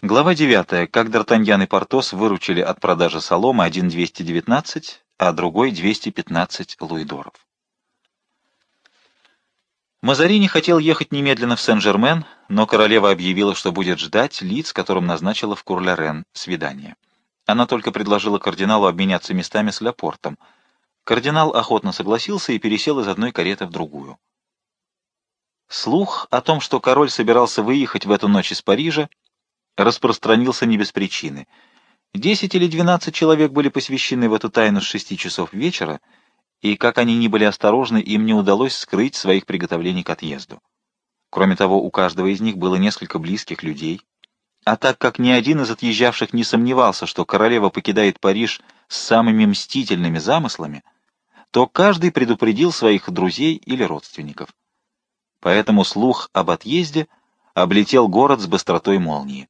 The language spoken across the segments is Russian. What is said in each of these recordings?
Глава 9. Как Д'Артаньян и Портос выручили от продажи солома один 219, а другой 215 луидоров. Мазарини хотел ехать немедленно в Сен-Жермен, но королева объявила, что будет ждать лиц, которым назначила в Курлярен свидание. Она только предложила кардиналу обменяться местами с Ляпортом. Кардинал охотно согласился и пересел из одной кареты в другую. Слух о том, что король собирался выехать в эту ночь из Парижа, распространился не без причины. Десять или двенадцать человек были посвящены в эту тайну с шести часов вечера, и, как они ни были осторожны, им не удалось скрыть своих приготовлений к отъезду. Кроме того, у каждого из них было несколько близких людей. А так как ни один из отъезжавших не сомневался, что королева покидает Париж с самыми мстительными замыслами, то каждый предупредил своих друзей или родственников. Поэтому слух об отъезде облетел город с быстротой молнии.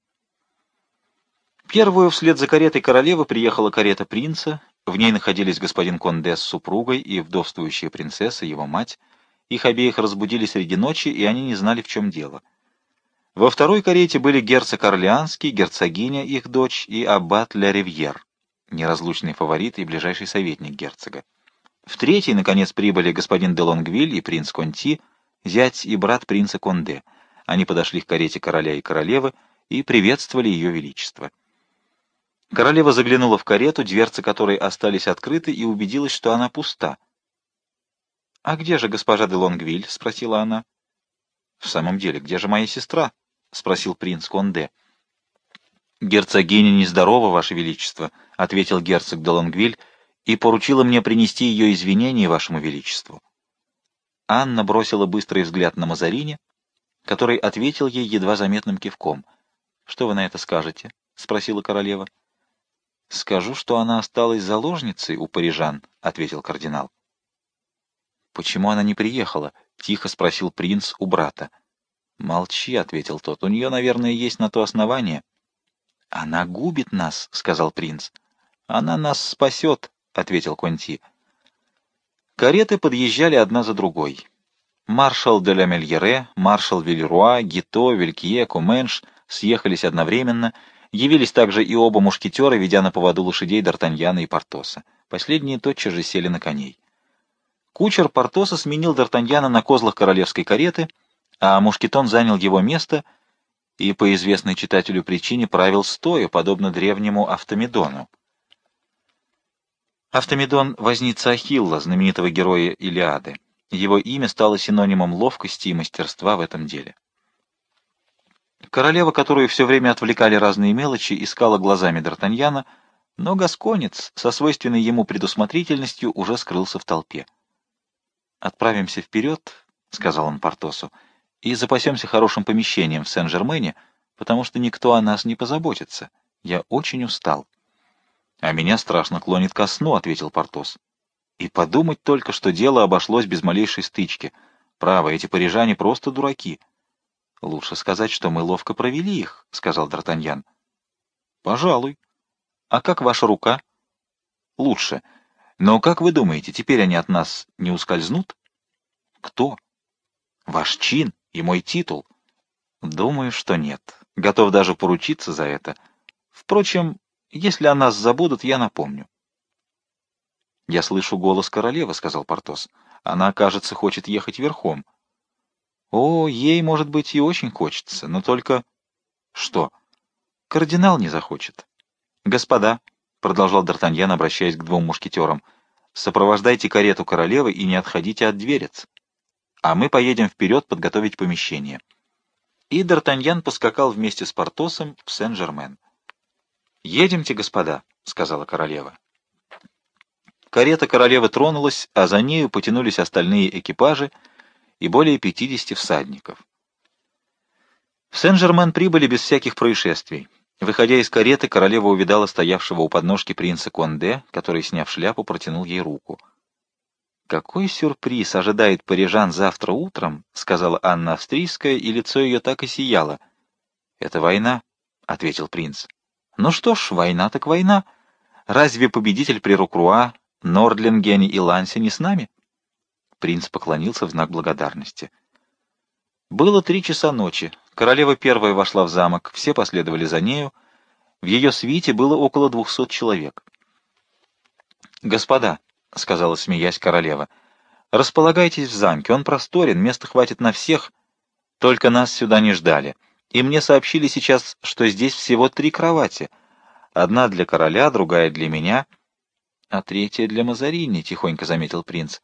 Первую вслед за каретой королевы приехала карета принца, в ней находились господин Конде с супругой и вдовствующая принцесса, его мать. Их обеих разбудили среди ночи, и они не знали, в чем дело. Во второй карете были герцог Орлеанский, герцогиня, их дочь, и аббат Ля Ривьер, неразлучный фаворит и ближайший советник герцога. В третьей, наконец, прибыли господин де Лонгвиль и принц Конти, зять и брат принца Конде. Они подошли к карете короля и королевы и приветствовали ее величество. Королева заглянула в карету, дверцы которой остались открыты, и убедилась, что она пуста. — А где же госпожа де Лонгвиль? — спросила она. — В самом деле, где же моя сестра? — спросил принц Конде. — Герцогиня нездорова, ваше величество, — ответил герцог де Лонгвиль, и поручила мне принести ее извинения вашему величеству. Анна бросила быстрый взгляд на Мазарине, который ответил ей едва заметным кивком. — Что вы на это скажете? — спросила королева. — «Скажу, что она осталась заложницей у парижан», — ответил кардинал. «Почему она не приехала?» — тихо спросил принц у брата. «Молчи», — ответил тот, — «у нее, наверное, есть на то основание». «Она губит нас», — сказал принц. «Она нас спасет», — ответил Конти. Кареты подъезжали одна за другой. Маршал де ла Мельере, маршал Вильруа, Гито, Вилькие, Куменш съехались одновременно — Явились также и оба мушкетера, ведя на поводу лошадей Д'Артаньяна и Портоса. Последние тотчас же сели на коней. Кучер Портоса сменил Д'Артаньяна на козлах королевской кареты, а мушкетон занял его место и, по известной читателю причине, правил стоя, подобно древнему Автомедону. Автомедон — возница Ахилла, знаменитого героя Илиады. Его имя стало синонимом ловкости и мастерства в этом деле. Королева, которую все время отвлекали разные мелочи, искала глазами Д'Артаньяна, но Гасконец со свойственной ему предусмотрительностью уже скрылся в толпе. «Отправимся вперед», — сказал он Портосу, — «и запасемся хорошим помещением в Сен-Жермене, потому что никто о нас не позаботится. Я очень устал». «А меня страшно клонит ко сну», — ответил Портос. «И подумать только, что дело обошлось без малейшей стычки. Право, эти парижане просто дураки». — Лучше сказать, что мы ловко провели их, — сказал Д'Артаньян. — Пожалуй. — А как ваша рука? — Лучше. Но как вы думаете, теперь они от нас не ускользнут? — Кто? — Ваш чин и мой титул. — Думаю, что нет. Готов даже поручиться за это. Впрочем, если о нас забудут, я напомню. — Я слышу голос королевы, — сказал Портос. — Она, кажется, хочет ехать верхом. — о, ей, может быть, и очень хочется, но только... Что? Кардинал не захочет. Господа, — продолжал Д'Артаньян, обращаясь к двум мушкетерам, — сопровождайте карету королевы и не отходите от дверец. А мы поедем вперед подготовить помещение. И Д'Артаньян поскакал вместе с Портосом в Сен-Жермен. «Едемте, господа», — сказала королева. Карета королевы тронулась, а за нею потянулись остальные экипажи — и более 50 всадников. В Сен-Жермен прибыли без всяких происшествий. Выходя из кареты, королева увидала стоявшего у подножки принца Конде, который, сняв шляпу, протянул ей руку. «Какой сюрприз ожидает парижан завтра утром?» — сказала Анна Австрийская, и лицо ее так и сияло. «Это война», — ответил принц. «Ну что ж, война так война. Разве победитель при Рукруа, Нордлингене и Лансе не с нами?» Принц поклонился в знак благодарности. Было три часа ночи. Королева первая вошла в замок, все последовали за нею. В ее свите было около двухсот человек. «Господа», — сказала, смеясь королева, — «располагайтесь в замке, он просторен, места хватит на всех, только нас сюда не ждали. И мне сообщили сейчас, что здесь всего три кровати. Одна для короля, другая для меня, а третья для Мазарини», — тихонько заметил принц.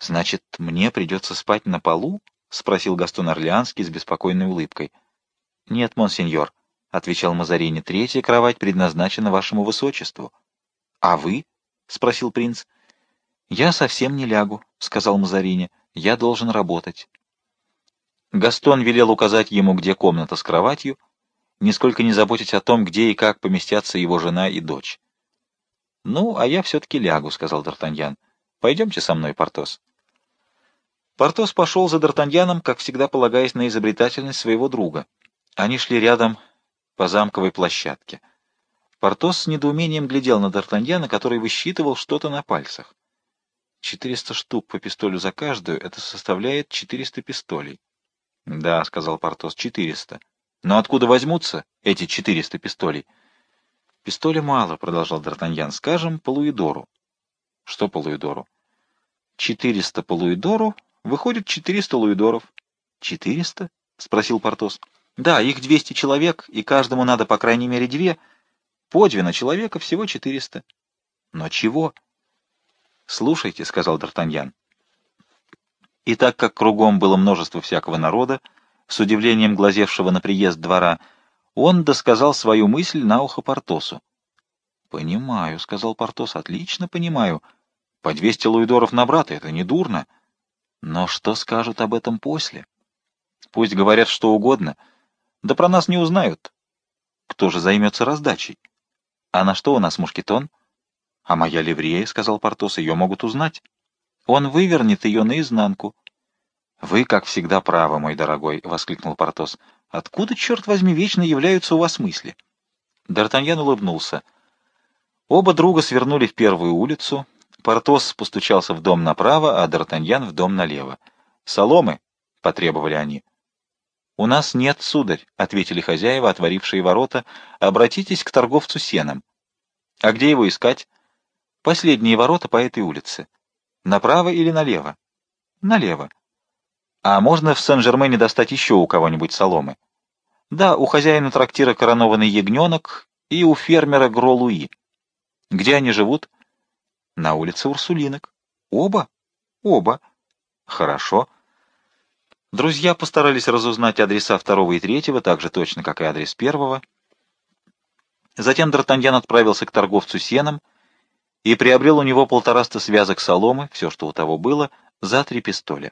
«Значит, мне придется спать на полу?» — спросил Гастон Орлеанский с беспокойной улыбкой. — Нет, монсеньор, — отвечал Мазарини, — третья кровать предназначена вашему высочеству. — А вы? — спросил принц. — Я совсем не лягу, — сказал Мазарини. — Я должен работать. Гастон велел указать ему, где комната с кроватью, нисколько не заботясь о том, где и как поместятся его жена и дочь. — Ну, а я все-таки лягу, — сказал Д'Артаньян. — Пойдемте со мной, Портос. Портос пошел за Д'Артаньяном, как всегда полагаясь на изобретательность своего друга. Они шли рядом по замковой площадке. Портос с недоумением глядел на Д'Артаньяна, который высчитывал что-то на пальцах. «Четыреста штук по пистолю за каждую — это составляет четыреста пистолей». «Да», — сказал Портос, — «четыреста. Но откуда возьмутся эти четыреста пистолей?» «Пистоля мало», — продолжал Д'Артаньян, — «скажем, по луидору». «Что по луидору?» «Четыреста по луидору Выходит, 400 луидоров. 400? спросил Портос. Да, их 200 человек, и каждому надо по крайней мере две. По две на человека всего 400. Но чего? Слушайте, сказал Д'Артаньян. И так как кругом было множество всякого народа, с удивлением глазевшего на приезд двора, он досказал свою мысль на ухо Портосу. «Понимаю», — сказал Портос, — «отлично понимаю. По 200 луидоров на брата — это не дурно». Но что скажут об этом после? Пусть говорят что угодно, да про нас не узнают. Кто же займется раздачей? А на что у нас мушкетон? А моя ливрея, — сказал Портос, — ее могут узнать. Он вывернет ее наизнанку. Вы, как всегда, правы, мой дорогой, — воскликнул Портос. Откуда, черт возьми, вечно являются у вас мысли? Д'Артаньян улыбнулся. Оба друга свернули в первую улицу, Портос постучался в дом направо, а Д'Артаньян в дом налево. «Соломы!» — потребовали они. «У нас нет, сударь», — ответили хозяева, отворившие ворота. «Обратитесь к торговцу сеном». «А где его искать?» «Последние ворота по этой улице». «Направо или налево?» «Налево». «А можно в Сен-Жермене достать еще у кого-нибудь соломы?» «Да, у хозяина трактира коронованный ягненок и у фермера Гро-Луи». «Где они живут?» На улице Урсулинок. Оба? Оба. Хорошо. Друзья постарались разузнать адреса второго и третьего, так же точно, как и адрес первого. Затем Д'Артаньян отправился к торговцу сеном и приобрел у него полтораста связок соломы, все, что у того было, за три пистоля.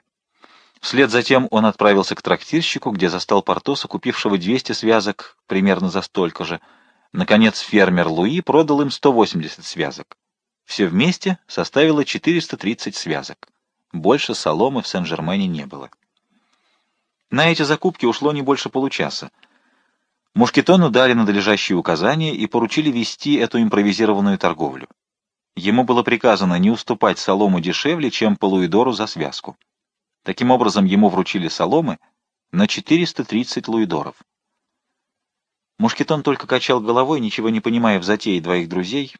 Вслед за тем он отправился к трактирщику, где застал Портоса, купившего 200 связок, примерно за столько же. Наконец фермер Луи продал им 180 связок. Все вместе составило 430 связок. Больше соломы в Сен-Жермене не было. На эти закупки ушло не больше получаса. Мушкетону дали надлежащие указания и поручили вести эту импровизированную торговлю. Ему было приказано не уступать солому дешевле, чем по луидору за связку. Таким образом, ему вручили соломы на 430 луидоров. Мушкетон только качал головой, ничего не понимая в затее двоих друзей,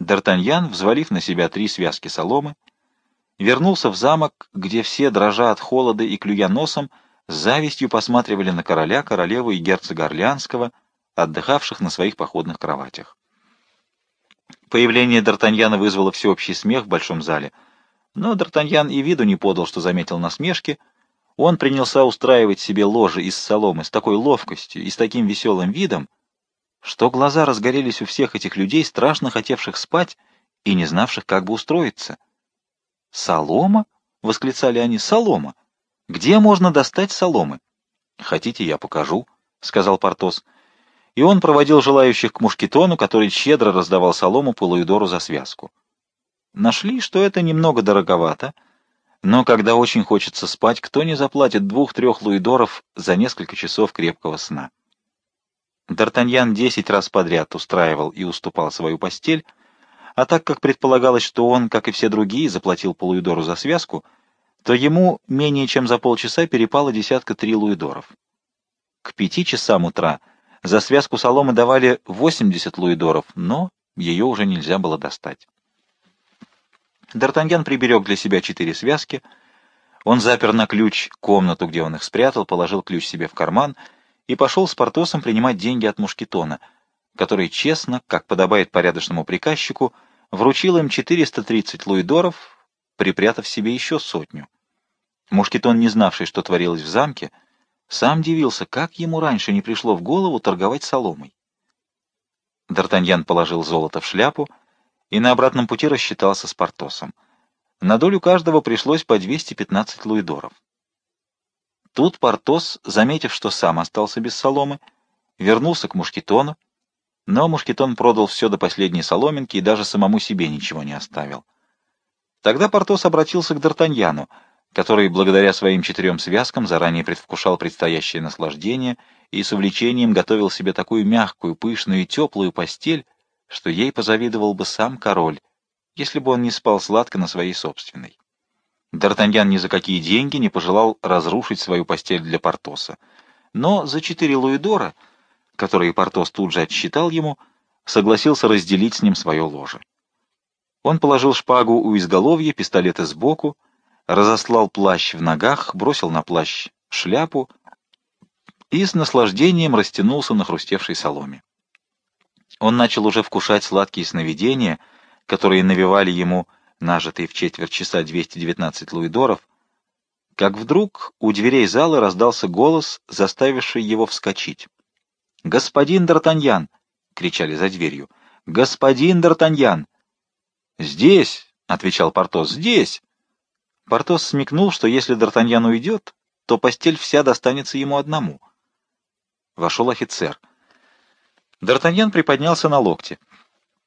Д'Артаньян, взвалив на себя три связки соломы, вернулся в замок, где все, дрожа от холода и клюя носом, с завистью посматривали на короля, королеву и герцога Орлеанского, отдыхавших на своих походных кроватях. Появление Д'Артаньяна вызвало всеобщий смех в большом зале, но Д'Артаньян и виду не подал, что заметил насмешки. Он принялся устраивать себе ложе из соломы с такой ловкостью и с таким веселым видом, что глаза разгорелись у всех этих людей, страшно хотевших спать и не знавших, как бы устроиться. «Солома?» — восклицали они. «Солома! Где можно достать соломы?» «Хотите, я покажу», — сказал Портос. И он проводил желающих к мушкетону, который щедро раздавал солому по луидору за связку. Нашли, что это немного дороговато, но когда очень хочется спать, кто не заплатит двух-трех луидоров за несколько часов крепкого сна? Д'Артаньян десять раз подряд устраивал и уступал свою постель, а так как предполагалось, что он, как и все другие, заплатил полуидору за связку, то ему менее чем за полчаса перепало десятка три луидоров. К пяти часам утра за связку соломы давали 80 луидоров, но ее уже нельзя было достать. Д'Артаньян приберег для себя четыре связки. Он запер на ключ комнату, где он их спрятал, положил ключ себе в карман и пошел с Портосом принимать деньги от Мушкетона, который честно, как подобает порядочному приказчику, вручил им 430 луидоров, припрятав себе еще сотню. Мушкетон, не знавший, что творилось в замке, сам дивился, как ему раньше не пришло в голову торговать соломой. Д'Артаньян положил золото в шляпу и на обратном пути рассчитался с Портосом. На долю каждого пришлось по 215 луидоров. Тут Портос, заметив, что сам остался без соломы, вернулся к Мушкетону, но Мушкетон продал все до последней соломинки и даже самому себе ничего не оставил. Тогда Портос обратился к Д'Артаньяну — который благодаря своим четырем связкам заранее предвкушал предстоящее наслаждение и с увлечением готовил себе такую мягкую, пышную и теплую постель, что ей позавидовал бы сам король, если бы он не спал сладко на своей собственной. Д'Артаньян ни за какие деньги не пожелал разрушить свою постель для Портоса, но за четыре луидора, которые Портос тут же отсчитал ему, согласился разделить с ним свое ложе. Он положил шпагу у изголовья, пистолеты сбоку, разослал плащ в ногах, бросил на плащ шляпу и с наслаждением растянулся на хрустевшей соломе. Он начал уже вкушать сладкие сновидения, которые навевали ему нажитые в четверть часа 219 луидоров, как вдруг у дверей зала раздался голос, заставивший его вскочить. «Господин Д'Артаньян!» — кричали за дверью. «Господин Д'Артаньян!» «Здесь!» — отвечал Портос. «Здесь!» Портос смекнул, что если Д'Артаньян уйдет, то постель вся достанется ему одному. Вошел офицер. Д'Артаньян приподнялся на локте.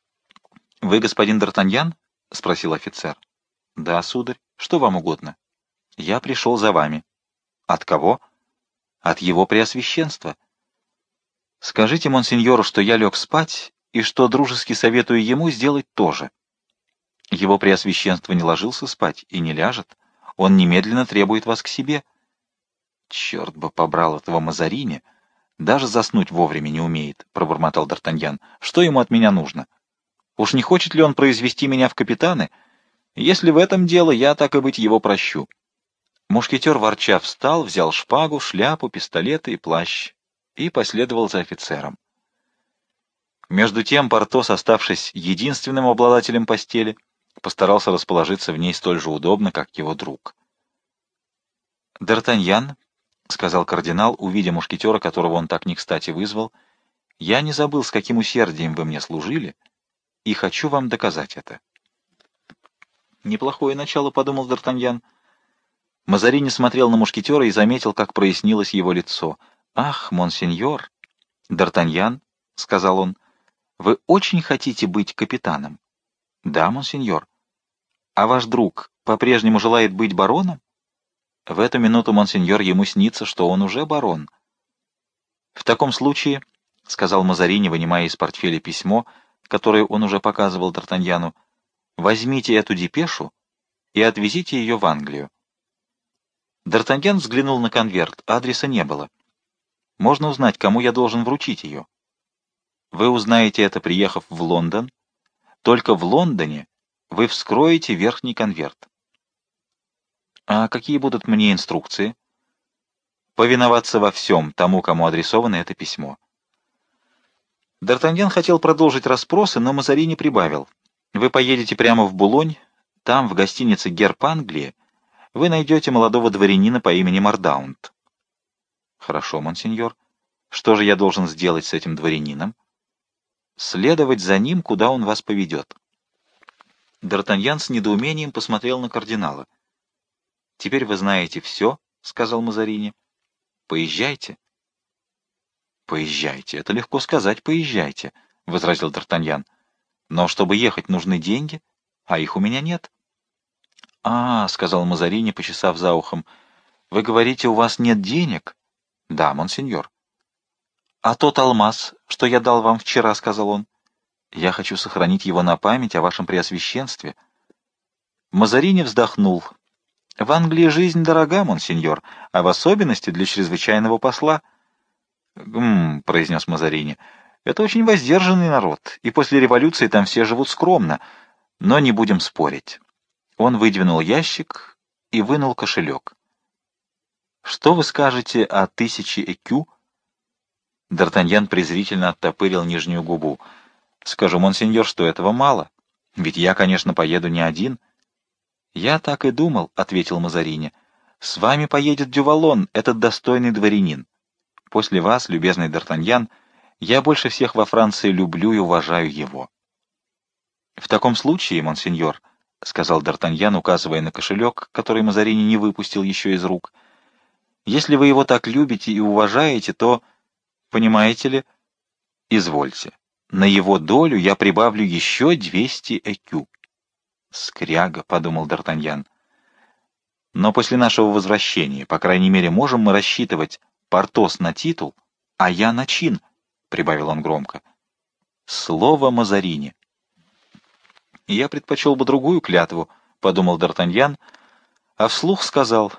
— Вы господин Д'Артаньян? — спросил офицер. — Да, сударь. Что вам угодно? — Я пришел за вами. — От кого? — От его преосвященства. — Скажите монсеньору, что я лег спать, и что дружески советую ему сделать то же. Его преосвященство не ложился спать и не ляжет. Он немедленно требует вас к себе. Черт бы побрал этого Мазарини! Даже заснуть вовремя не умеет, — пробормотал Д'Артаньян. Что ему от меня нужно? Уж не хочет ли он произвести меня в капитаны? Если в этом дело, я, так и быть, его прощу. Мушкетер ворча встал, взял шпагу, шляпу, пистолеты и плащ и последовал за офицером. Между тем Портос, оставшись единственным обладателем постели, — постарался расположиться в ней столь же удобно, как его друг. «Д'Артаньян», — сказал кардинал, увидя мушкетера, которого он так не кстати вызвал, — «я не забыл, с каким усердием вы мне служили, и хочу вам доказать это». «Неплохое начало», — подумал Д'Артаньян. Мазарини смотрел на мушкетера и заметил, как прояснилось его лицо. «Ах, монсеньор!» «Д'Артаньян», — сказал он, — «вы очень хотите быть капитаном?» «Да, монсеньор». «А ваш друг по-прежнему желает быть бароном?» В эту минуту, монсеньор, ему снится, что он уже барон. «В таком случае», — сказал Мазарини, вынимая из портфеля письмо, которое он уже показывал Д'Артаньяну, — «возьмите эту депешу и отвезите ее в Англию». Д'Артаньян взглянул на конверт, адреса не было. «Можно узнать, кому я должен вручить ее?» «Вы узнаете это, приехав в Лондон, только в Лондоне вы вскроете верхний конверт. А какие будут мне инструкции? Повиноваться во всем тому, кому адресовано это письмо. Д'Артаньян хотел продолжить расспросы, но Мазарини прибавил. Вы поедете прямо в Булонь, там, в гостинице «Герб Англии», вы найдете молодого дворянина по имени Мардаунд. Хорошо, монсеньор. Что же я должен сделать с этим дворянином? следовать за ним, куда он вас поведет. Д'Артаньян с недоумением посмотрел на кардинала. — Теперь вы знаете все, — сказал Мазарини. — Поезжайте. — Поезжайте. Это легко сказать, поезжайте, — возразил Д'Артаньян. — Но чтобы ехать, нужны деньги, а их у меня нет. — А, — сказал Мазарини, почесав за ухом, — вы говорите, у вас нет денег? — Да, монсеньор. «А тот алмаз, что я дал вам вчера», — сказал он, — «я хочу сохранить его на память о вашем преосвященстве». Мазарини вздохнул. В Англии жизнь дорога, монсеньор, а в особенности для чрезвычайного посла. Произнес Мазарини, — «это очень воздержанный народ, и после революции там все живут скромно, но не будем спорить». Он выдвинул ящик и вынул кошелек. «Что вы скажете о тысяче экю?» Д'Артаньян презрительно оттопырил нижнюю губу. «Скажу, монсеньор, что этого мало, ведь я, конечно, поеду не один». «Я так и думал», — ответил Мазарини. «С вами поедет Дювалон, этот достойный дворянин. После вас, любезный Д'Артаньян, я больше всех во Франции люблю и уважаю его». «В таком случае, монсеньор», — сказал Д'Артаньян, указывая на кошелек, который Мазарини не выпустил еще из рук, — «если вы его так любите и уважаете, то, понимаете ли, извольте, на его долю я прибавлю еще двести экю». «Скряга», — подумал Д'Артаньян. «Но после нашего возвращения, по крайней мере, можем мы рассчитывать Портос на титул, а я на чин», — прибавил он громко. «Слово Мазарини». «Я предпочел бы другую клятву», — подумал Д'Артаньян, а вслух сказал,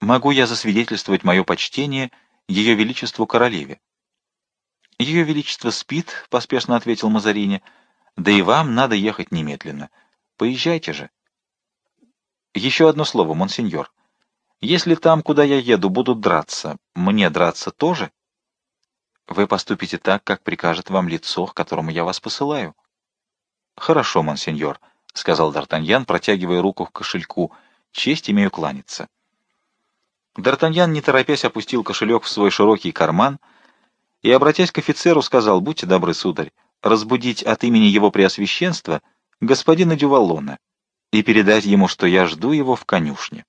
«Могу я засвидетельствовать мое почтение Ее Величеству Королеве?» «Ее Величество спит», — поспешно ответил Мазарини, — «да и вам надо ехать немедленно». Поезжайте же. Еще одно слово, монсеньор. Если там, куда я еду, будут драться, мне драться тоже? Вы поступите так, как прикажет вам лицо, к которому я вас посылаю. Хорошо, монсеньор, — сказал Д'Артаньян, протягивая руку к кошельку. Честь имею кланяться. Д'Артаньян, не торопясь, опустил кошелек в свой широкий карман и, обратясь к офицеру, сказал, «Будьте добры, сударь, разбудить от имени его преосвященства — господина Дювалона и передать ему, что я жду его в конюшне.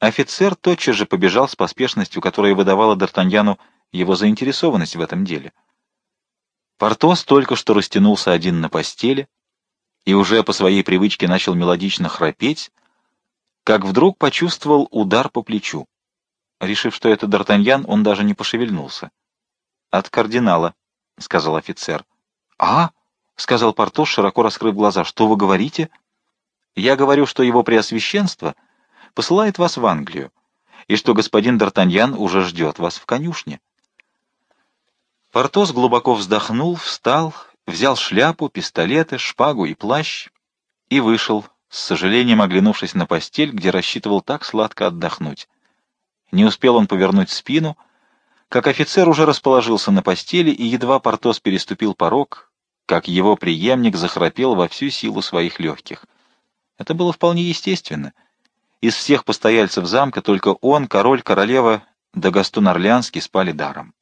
Офицер тотчас же побежал с поспешностью, которая выдавала Д'Артаньяну его заинтересованность в этом деле. Портос только что растянулся один на постели и уже по своей привычке начал мелодично храпеть, как вдруг почувствовал удар по плечу. Решив, что это Д'Артаньян, он даже не пошевельнулся. «От кардинала», — сказал офицер. «А?» — сказал Портос, широко раскрыв глаза. — Что вы говорите? — Я говорю, что его преосвященство посылает вас в Англию, и что господин Д'Артаньян уже ждет вас в конюшне. Портос глубоко вздохнул, встал, взял шляпу, пистолеты, шпагу и плащ и вышел, с сожалением оглянувшись на постель, где рассчитывал так сладко отдохнуть. Не успел он повернуть спину, как офицер уже расположился на постели, и едва Портос переступил порог, как его преемник захрапел во всю силу своих легких. Это было вполне естественно. Из всех постояльцев замка только он, король, королева да Гастун Орлеанский спали даром.